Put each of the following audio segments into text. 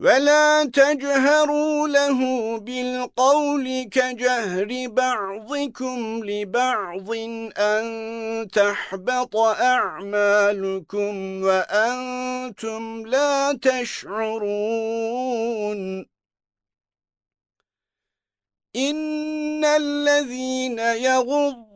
وَلَا تَجْهَرُوا لَهُ بِالْقَوْلِ كَجَهْرِ بَعْضِكُمْ لِبَعْضٍ أَن تَحْبَطَ أَعْمَالُكُمْ وَأَنْتُمْ لَا تَشْعُرُونَ. إِنَّ الَّذِينَ يَغُضُّونَ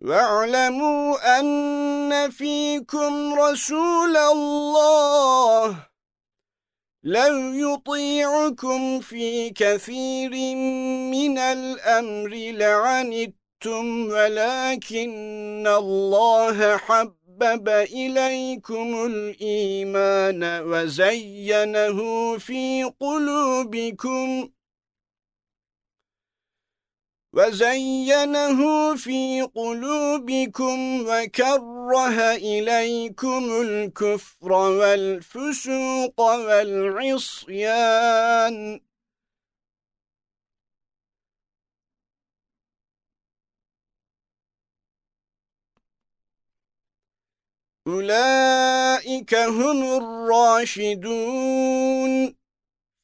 واعلموا أن فيكم رسول الله. لو يطيعكم في كثير من الأمر لعنتم ولكن الله حبب إليكم الإيمان وزينه في قلوبكم. وَزَيَّنَهُ فِي قُلُوبِكُمْ وَكَرَّهَ إِلَيْكُمُ الْكُفْرَ وَالْفُسُوقَ وَالْعِصْيَانَ. أُولَئِكَ هُمُ الرَّاشِدُونَ.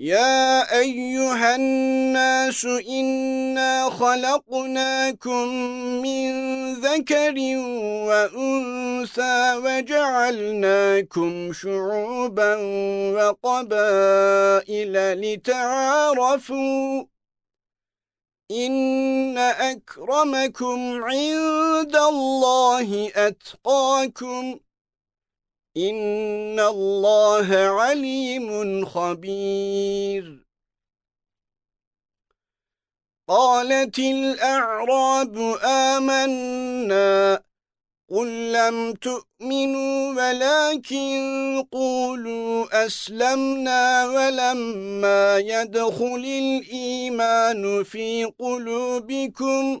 يا أيها الناس إنا خلقناكم من ذكر وأنثى وجعلناكم شعوبا وقبائل لتعارفوا إن أكرمكم عند الله أتقاكم إن الله عليم خبير. قالت الأعراب آمنا قل لم تؤمنوا ولكن قولوا أسلمنا ولما يدخل الإيمان في قلوبكم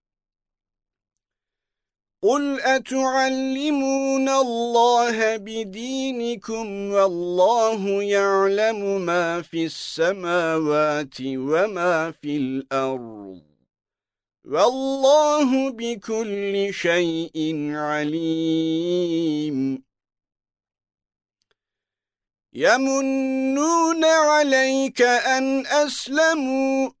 قُلْ أَتُعَلِّمُونَ اللَّهَ بِدِينِكُمْ وَاللَّهُ يَعْلَمُ مَا فِي السَّمَاوَاتِ وَمَا فِي الْأَرْضِ وَاللَّهُ بِكُلِّ شَيْءٍ عَلِيمٌ يَمُنُّونَ عَلَيْكَ أَنْ أَسْلَمُوا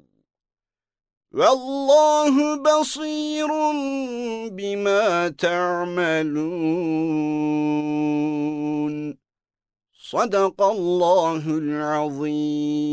والله بصير بما تعملون. صدق الله العظيم.